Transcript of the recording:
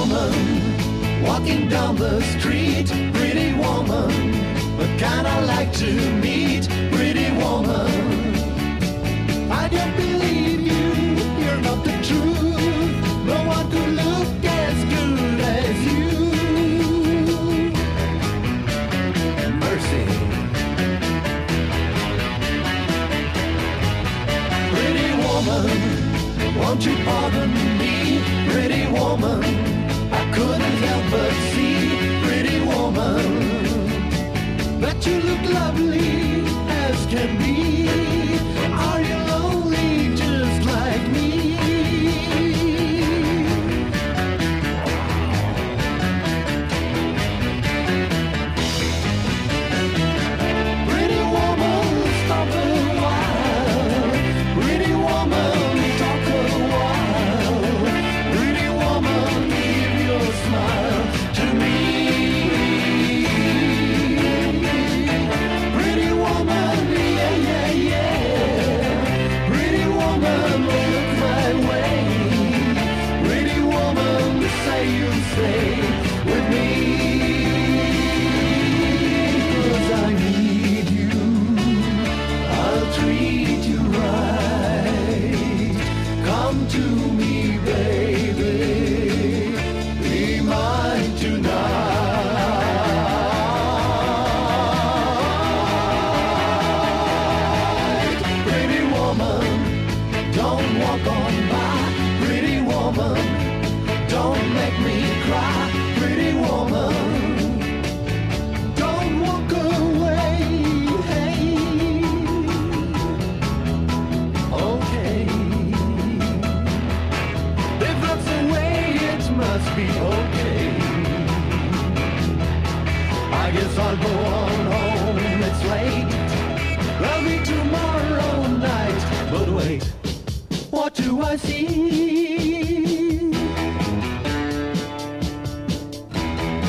woman, walking down the street. Pretty woman, but kinda like to meet. Pretty woman, I don't believe you. You're not the truth. No one could look as good as you. Mercy. Pretty woman, won't you pardon me? Pretty woman, I couldn't help but see. Pretty woman, that you look lovely as can be. Don't walk on by. Pretty woman, must be okay. I guess I'll go on home, it's late. I'll be tomorrow night. But wait, what do I see?